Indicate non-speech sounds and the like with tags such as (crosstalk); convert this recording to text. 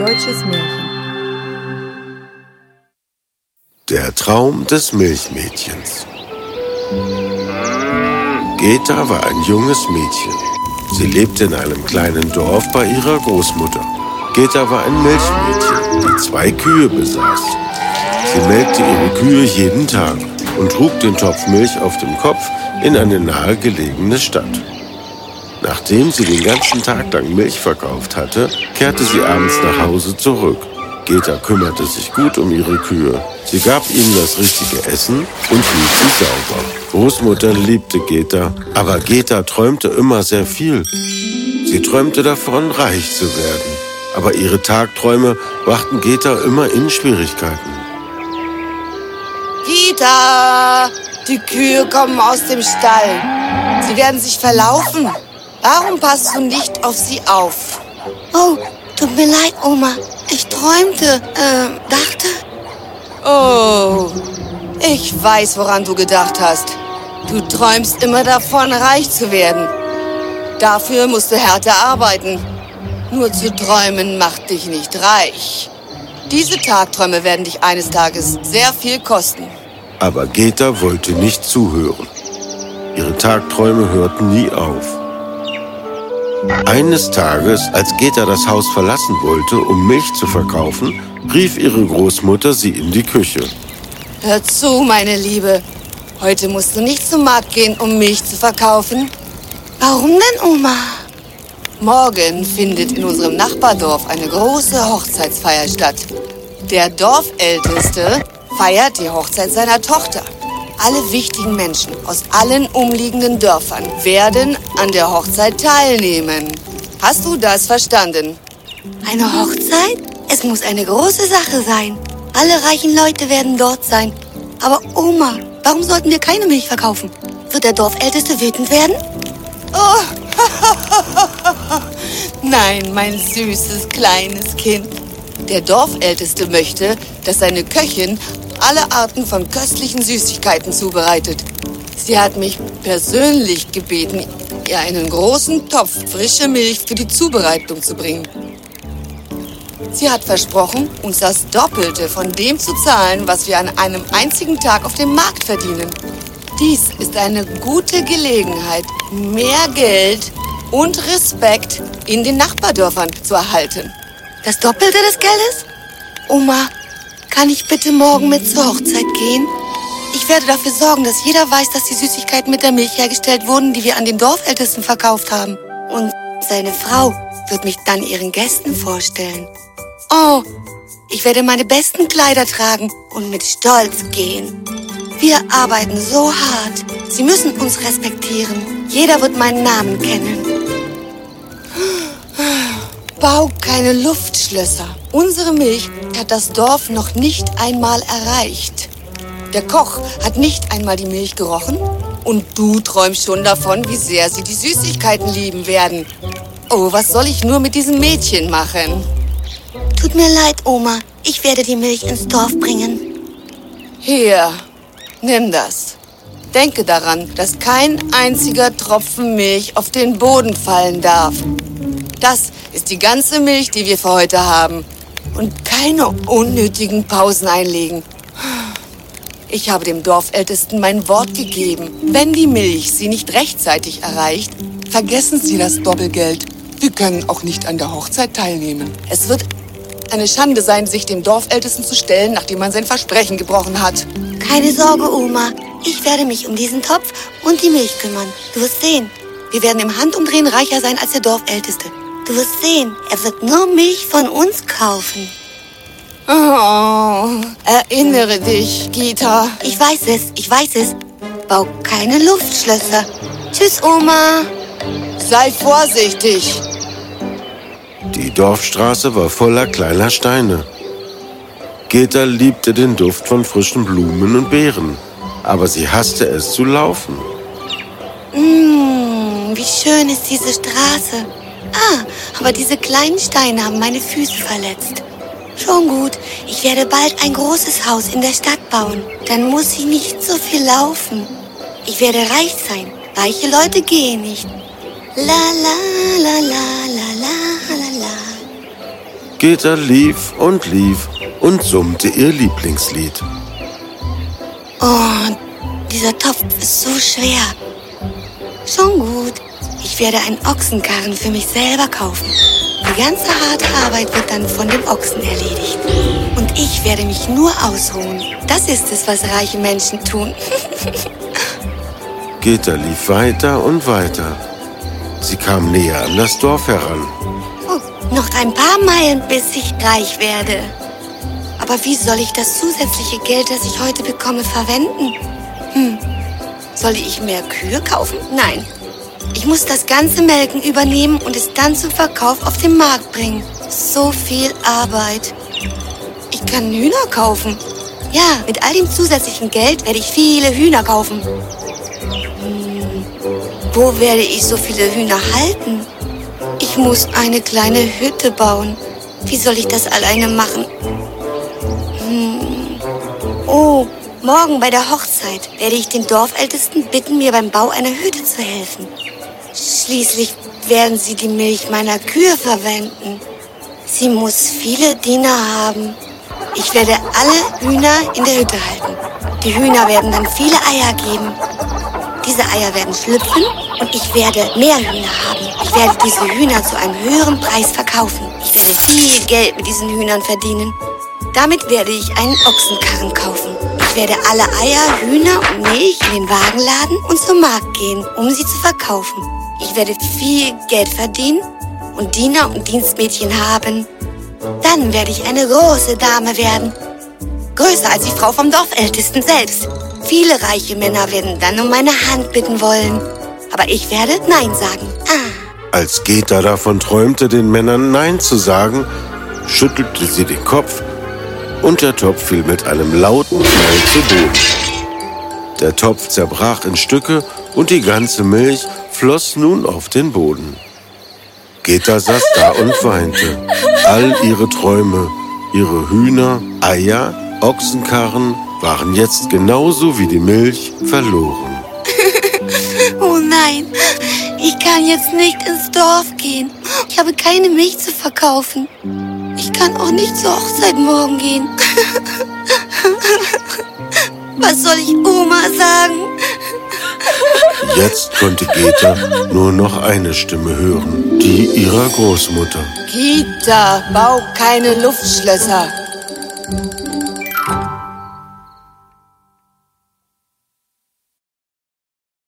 deutsches Märchen. Der Traum des Milchmädchens. Geta war ein junges Mädchen. Sie lebte in einem kleinen Dorf bei ihrer Großmutter. Geta war ein Milchmädchen, die zwei Kühe besaß. Sie melkte ihre Kühe jeden Tag und trug den Topf Milch auf dem Kopf in eine nahegelegene Stadt. Nachdem sie den ganzen Tag lang Milch verkauft hatte, kehrte sie abends nach Hause zurück. Geta kümmerte sich gut um ihre Kühe. Sie gab ihnen das richtige Essen und hielt sie sauber. Großmutter liebte Geta, aber Geta träumte immer sehr viel. Sie träumte davon, reich zu werden. Aber ihre Tagträume brachten Geta immer in Schwierigkeiten. Gita, die Kühe kommen aus dem Stall. Sie werden sich verlaufen. Warum passt du nicht auf sie auf? Oh, tut mir leid, Oma. Ich träumte, äh, dachte. Oh, ich weiß, woran du gedacht hast. Du träumst immer davon, reich zu werden. Dafür musst du härter arbeiten. Nur zu träumen macht dich nicht reich. Diese Tagträume werden dich eines Tages sehr viel kosten. Aber Geta wollte nicht zuhören. Ihre Tagträume hörten nie auf. Eines Tages, als Geta das Haus verlassen wollte, um Milch zu verkaufen, rief ihre Großmutter sie in die Küche. Hör zu, meine Liebe. Heute musst du nicht zum Markt gehen, um Milch zu verkaufen. Warum denn, Oma? Morgen findet in unserem Nachbardorf eine große Hochzeitsfeier statt. Der Dorfälteste feiert die Hochzeit seiner Tochter. Alle wichtigen Menschen aus allen umliegenden Dörfern werden an der Hochzeit teilnehmen. Hast du das verstanden? Eine Hochzeit? Es muss eine große Sache sein. Alle reichen Leute werden dort sein. Aber Oma, warum sollten wir keine Milch verkaufen? Wird der Dorfälteste wütend werden? Oh. (laughs) Nein, mein süßes kleines Kind. Der Dorfälteste möchte, dass seine Köchin alle Arten von köstlichen Süßigkeiten zubereitet. Sie hat mich persönlich gebeten, ihr einen großen Topf frische Milch für die Zubereitung zu bringen. Sie hat versprochen, uns das Doppelte von dem zu zahlen, was wir an einem einzigen Tag auf dem Markt verdienen. Dies ist eine gute Gelegenheit, mehr Geld und Respekt in den Nachbardörfern zu erhalten. Das Doppelte des Geldes? Oma, kann ich bitte morgen mit zur Hochzeit gehen? Ich werde dafür sorgen, dass jeder weiß, dass die Süßigkeiten mit der Milch hergestellt wurden, die wir an den Dorfältesten verkauft haben. Und seine Frau wird mich dann ihren Gästen vorstellen. Oh, ich werde meine besten Kleider tragen und mit Stolz gehen. Wir arbeiten so hart. Sie müssen uns respektieren. Jeder wird meinen Namen kennen. Bau keine Luftschlösser. Unsere Milch hat das Dorf noch nicht einmal erreicht. Der Koch hat nicht einmal die Milch gerochen und du träumst schon davon, wie sehr sie die Süßigkeiten lieben werden. Oh, was soll ich nur mit diesem Mädchen machen? Tut mir leid, Oma. Ich werde die Milch ins Dorf bringen. Hier, nimm das. Denke daran, dass kein einziger Tropfen Milch auf den Boden fallen darf. Das ist die ganze Milch, die wir für heute haben. Und keine unnötigen Pausen einlegen. Ich habe dem Dorfältesten mein Wort gegeben. Wenn die Milch Sie nicht rechtzeitig erreicht, vergessen Sie das Doppelgeld. Wir können auch nicht an der Hochzeit teilnehmen. Es wird eine Schande sein, sich dem Dorfältesten zu stellen, nachdem man sein Versprechen gebrochen hat. Keine Sorge, Oma. Ich werde mich um diesen Topf und die Milch kümmern. Du wirst sehen. Wir werden im Handumdrehen reicher sein als der Dorfälteste. Du wirst sehen, er wird nur Milch von uns kaufen. Oh, erinnere dich, Gita. Ich weiß es, ich weiß es. Bau keine Luftschlösser. Tschüss, Oma. Sei vorsichtig. Die Dorfstraße war voller kleiner Steine. Geta liebte den Duft von frischen Blumen und Beeren, aber sie hasste es zu laufen. Mmh, wie schön ist diese Straße. Ah, aber diese kleinen Steine haben meine Füße verletzt. Schon gut, ich werde bald ein großes Haus in der Stadt bauen. Dann muss ich nicht so viel laufen. Ich werde reich sein. Reiche Leute gehen nicht. La la la la la la la la. Geta lief und lief und summte ihr Lieblingslied. Oh, dieser Topf ist so schwer. Schon gut. Ich werde einen Ochsenkarren für mich selber kaufen. Die ganze harte Arbeit wird dann von dem Ochsen erledigt. Und ich werde mich nur ausruhen. Das ist es, was reiche Menschen tun. (laughs) Geta lief weiter und weiter. Sie kam näher an das Dorf heran. Oh, noch ein paar Meilen, bis ich reich werde. Aber wie soll ich das zusätzliche Geld, das ich heute bekomme, verwenden? Hm. Soll ich mehr Kühe kaufen? Nein. Ich muss das ganze Melken übernehmen und es dann zum Verkauf auf den Markt bringen. So viel Arbeit. Ich kann Hühner kaufen. Ja, mit all dem zusätzlichen Geld werde ich viele Hühner kaufen. Hm. Wo werde ich so viele Hühner halten? Ich muss eine kleine Hütte bauen. Wie soll ich das alleine machen? Hm. Oh, morgen bei der Hochzeit werde ich den Dorfältesten bitten, mir beim Bau einer Hütte zu helfen. Schließlich werden sie die Milch meiner Kühe verwenden. Sie muss viele Diener haben. Ich werde alle Hühner in der Hütte halten. Die Hühner werden dann viele Eier geben. Diese Eier werden schlüpfen und ich werde mehr Hühner haben. Ich werde diese Hühner zu einem höheren Preis verkaufen. Ich werde viel Geld mit diesen Hühnern verdienen. Damit werde ich einen Ochsenkarren kaufen. Ich werde alle Eier, Hühner und Milch in den Wagen laden und zum Markt gehen, um sie zu verkaufen. Ich werde viel Geld verdienen und Diener und Dienstmädchen haben. Dann werde ich eine große Dame werden. Größer als die Frau vom Dorfältesten selbst. Viele reiche Männer werden dann um meine Hand bitten wollen. Aber ich werde Nein sagen. Ah. Als Geta davon träumte, den Männern Nein zu sagen, schüttelte sie den Kopf und der Topf fiel mit einem lauten Knall zu Boden. Der Topf zerbrach in Stücke und die ganze Milch floss nun auf den Boden. Geta saß da und weinte. All ihre Träume, ihre Hühner, Eier, Ochsenkarren waren jetzt genauso wie die Milch verloren. (laughs) oh nein, ich kann jetzt nicht ins Dorf gehen. Ich habe keine Milch zu verkaufen. Ich kann auch nicht zur Hochzeit morgen gehen. Was soll ich Oma sagen? Jetzt konnte Geta nur noch eine Stimme hören, die ihrer Großmutter. Gita, bau keine Luftschlösser.